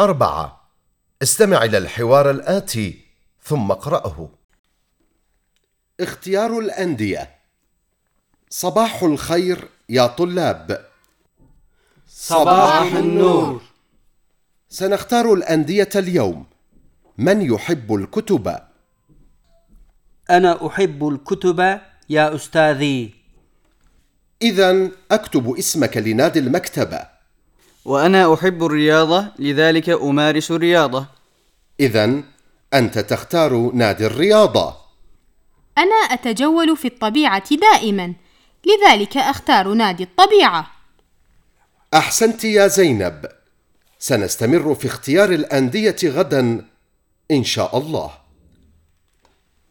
أربعة. استمع إلى الحوار الآتي ثم اقرأه. اختيار الأندية. صباح الخير يا طلاب. صباح النور. سنختار الأندية اليوم. من يحب الكتب؟ أنا أحب الكتب يا أستاذي. إذا أكتب اسمك لنادي المكتبة. وأنا أحب الرياضة لذلك أمارس الرياضة. إذا أنت تختار نادي الرياضة. أنا أتجول في الطبيعة دائما لذلك أختار نادي الطبيعة. أحسنت يا زينب. سنستمر في اختيار الأندية غدا إن شاء الله.